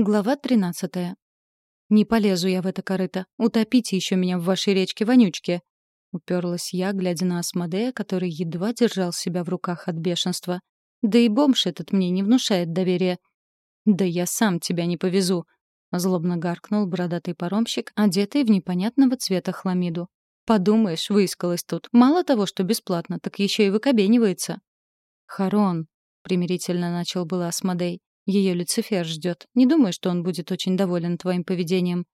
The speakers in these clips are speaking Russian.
Глава 13. «Не полезу я в это корыто. Утопите еще меня в вашей речке-вонючке!» Уперлась я, глядя на Асмодея, который едва держал себя в руках от бешенства. «Да и бомж этот мне не внушает доверия». «Да я сам тебя не повезу!» — злобно гаркнул бородатый паромщик, одетый в непонятного цвета хламиду. «Подумаешь, выискалась тут. Мало того, что бесплатно, так еще и выкобенивается». «Харон», — примирительно начал было Асмодей. Ее Люцифер ждет. Не думаю, что он будет очень доволен твоим поведением.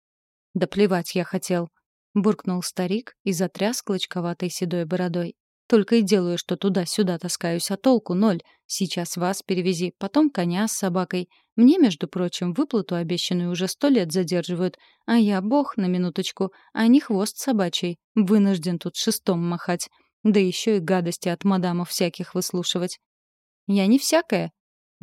Да плевать я хотел. Буркнул старик и затряс клочковатой седой бородой. Только и делаю, что туда-сюда таскаюсь, а толку ноль. Сейчас вас перевези, потом коня с собакой. Мне, между прочим, выплату обещанную уже сто лет задерживают, а я бог на минуточку, а не хвост собачий. Вынужден тут шестом махать. Да еще и гадости от мадамов всяких выслушивать. Я не всякая,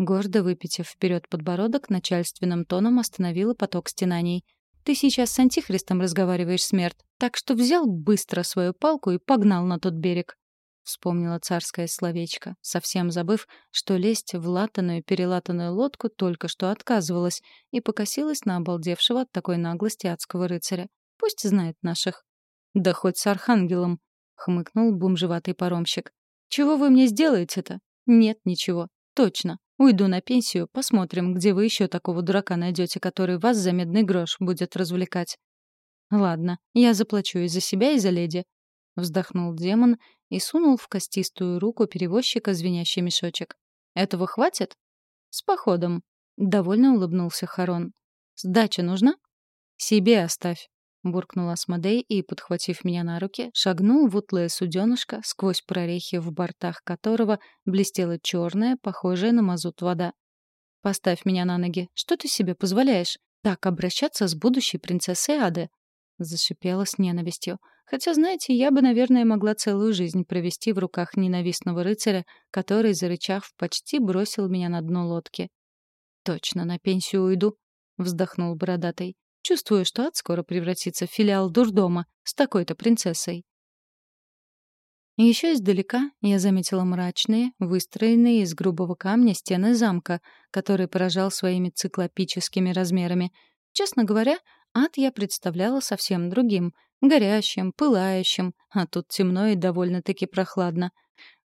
Гордо выпитив вперед подбородок, начальственным тоном остановила поток стенаний. «Ты сейчас с Антихристом разговариваешь, смерть, так что взял быстро свою палку и погнал на тот берег». Вспомнила царское словечко, совсем забыв, что лезть в латаную-перелатанную лодку только что отказывалась, и покосилась на обалдевшего от такой наглости адского рыцаря. Пусть знает наших. «Да хоть с архангелом», — хмыкнул бомжеватый паромщик. «Чего вы мне сделаете-то?» «Нет, ничего. Точно. Уйду на пенсию, посмотрим, где вы еще такого дурака найдете, который вас за медный грош будет развлекать. Ладно, я заплачу и за себя, и за леди. Вздохнул демон и сунул в костистую руку перевозчика звенящий мешочек. Этого хватит? С походом. Довольно улыбнулся Харон. Сдача нужна? Себе оставь. — буркнул Асмодей и, подхватив меня на руки, шагнул в утлое суденышко, сквозь прорехи в бортах которого блестела черная, похожая на мазут вода. «Поставь меня на ноги. Что ты себе позволяешь? Так обращаться с будущей принцессой Ады?» Зашипела с ненавистью. Хотя, знаете, я бы, наверное, могла целую жизнь провести в руках ненавистного рыцаря, который, зарычав, почти бросил меня на дно лодки. «Точно, на пенсию уйду», — вздохнул бородатый. Чувствую, что ад скоро превратится в филиал дурдома с такой-то принцессой. Еще издалека я заметила мрачные, выстроенные из грубого камня стены замка, который поражал своими циклопическими размерами. Честно говоря, ад я представляла совсем другим — горящим, пылающим, а тут темно и довольно-таки прохладно.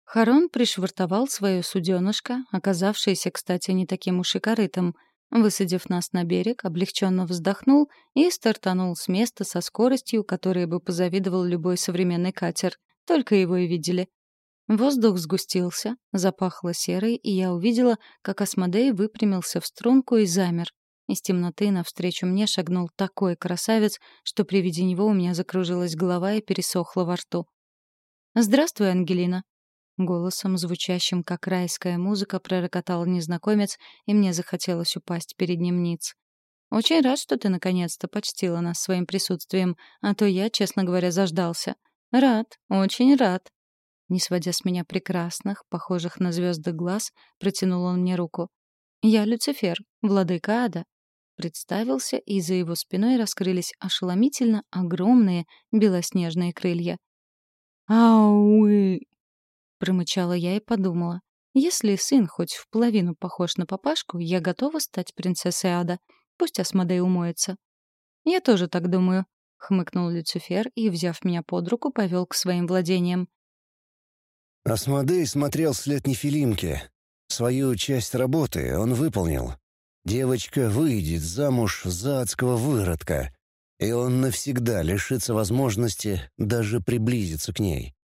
Харон пришвартовал свое суденышко, оказавшееся, кстати, не таким уж и корытом — Высадив нас на берег, облегченно вздохнул и стартанул с места со скоростью, которой бы позавидовал любой современный катер. Только его и видели. Воздух сгустился, запахло серой, и я увидела, как Асмодей выпрямился в струнку и замер. Из темноты навстречу мне шагнул такой красавец, что при виде него у меня закружилась голова и пересохла во рту. «Здравствуй, Ангелина», Голосом, звучащим как райская музыка, пророкотал незнакомец, и мне захотелось упасть перед ним ниц. «Очень рад, что ты наконец-то почтила нас своим присутствием, а то я, честно говоря, заждался. Рад, очень рад». Не сводя с меня прекрасных, похожих на звезды глаз, протянул он мне руку. «Я Люцифер, владыка ада». Представился, и за его спиной раскрылись ошеломительно огромные белоснежные крылья. «Ауи!» Промычала я и подумала. Если сын хоть в половину похож на папашку, я готова стать принцессой ада. Пусть Асмодей умоется. Я тоже так думаю, — хмыкнул Люцифер и, взяв меня под руку, повел к своим владениям. Асмодей смотрел след Нефилимки. Свою часть работы он выполнил. Девочка выйдет замуж за адского выродка, и он навсегда лишится возможности даже приблизиться к ней.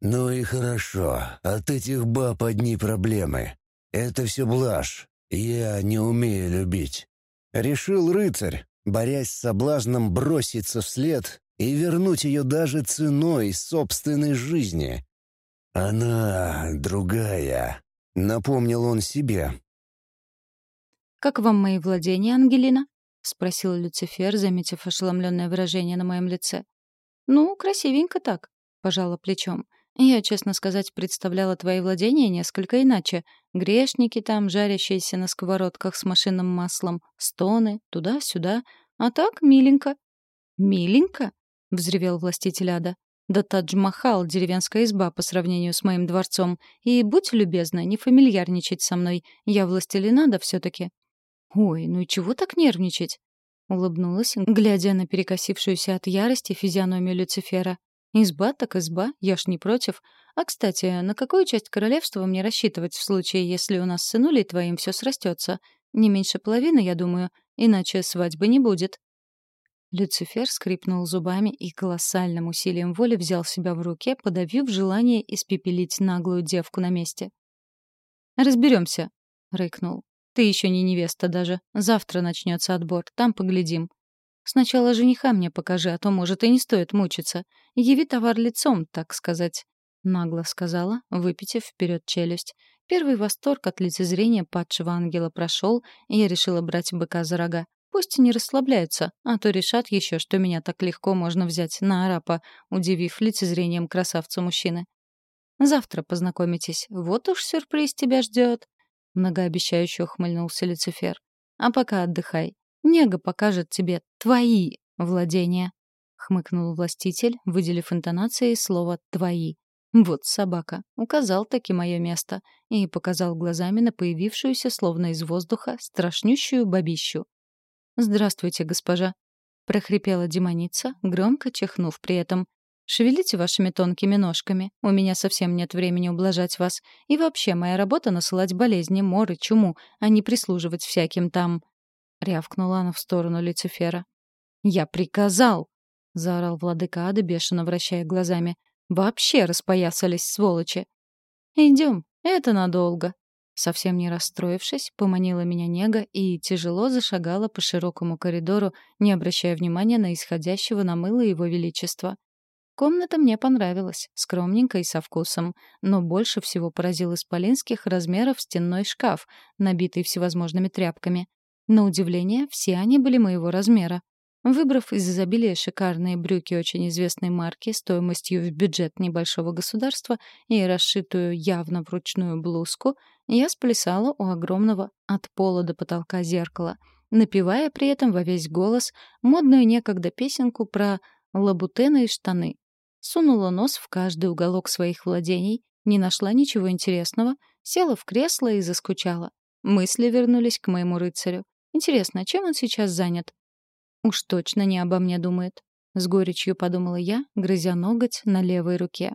«Ну и хорошо. От этих баб одни проблемы. Это все блажь. Я не умею любить». Решил рыцарь, борясь с соблазном броситься вслед и вернуть ее даже ценой собственной жизни. «Она другая», — напомнил он себе. «Как вам мои владения, Ангелина?» — спросил Люцифер, заметив ошеломленное выражение на моем лице. «Ну, красивенько так», — пожала плечом. Я, честно сказать, представляла твои владения несколько иначе. Грешники там, жарящиеся на сковородках с машинным маслом, стоны, туда-сюда. А так миленько. «Миленько?» — взревел властитель ада. «Да Тадж-Махал — деревенская изба по сравнению с моим дворцом. И будь любезна, не фамильярничать со мной. Я властелин ада все-таки». «Ой, ну и чего так нервничать?» — улыбнулась, глядя на перекосившуюся от ярости физиономию Люцифера. «Изба так изба, я ж не против. А, кстати, на какую часть королевства мне рассчитывать в случае, если у нас с сынулей твоим все срастется? Не меньше половины, я думаю, иначе свадьбы не будет». Люцифер скрипнул зубами и колоссальным усилием воли взял себя в руки, подавив желание испепелить наглую девку на месте. «Разберемся», — рыкнул. «Ты еще не невеста даже. Завтра начнется отбор, там поглядим. Сначала жениха мне покажи, а то, может, и не стоит мучиться. Яви товар лицом, так сказать», — нагло сказала, выпитив вперед челюсть. Первый восторг от лицезрения падшего ангела прошел, и я решила брать быка за рога. Пусть не расслабляются, а то решат еще, что меня так легко можно взять на арапа, удивив лицезрением красавца мужчины. Завтра познакомитесь. Вот уж сюрприз тебя ждет. Многообещающе ухмыльнулся Люцифер. А пока отдыхай. Нега покажет тебе твои владения. Хмыкнул властитель, выделив интонацией слово «твои». Вот собака. Указал таки мое место и показал глазами на появившуюся, словно из воздуха, страшнющую бабищу. «Здравствуйте, госпожа», — прохрипела демоница, громко чихнув при этом. «Шевелите вашими тонкими ножками. У меня совсем нет времени ублажать вас. И вообще, моя работа — насылать болезни, моры, чуму, а не прислуживать всяким там...» Рявкнула она в сторону Люцифера. «Я приказал!» — заорал владыка ада, бешено вращая глазами. «Вообще распоясались, сволочи!» «Идем, это надолго», Совсем не расстроившись, поманила меня нега и тяжело зашагала по широкому коридору, не обращая внимания на исходящего на мыло его величества. Комната мне понравилась, скромненькая и со вкусом, но больше всего поразил исполинских размеров стенной шкаф, набитый всевозможными тряпками. На удивление, все они были моего размера. Выбрав из изобилия шикарные брюки очень известной марки стоимостью в бюджет небольшого государства и расшитую явно вручную блузку, я сплясала у огромного от пола до потолка зеркала, напевая при этом во весь голос модную некогда песенку про лабутены и штаны. Сунула нос в каждый уголок своих владений, не нашла ничего интересного, села в кресло и заскучала. Мысли вернулись к моему рыцарю. Интересно, чем он сейчас занят? Уж точно не обо мне думает. С горечью подумала я, грызя ноготь на левой руке.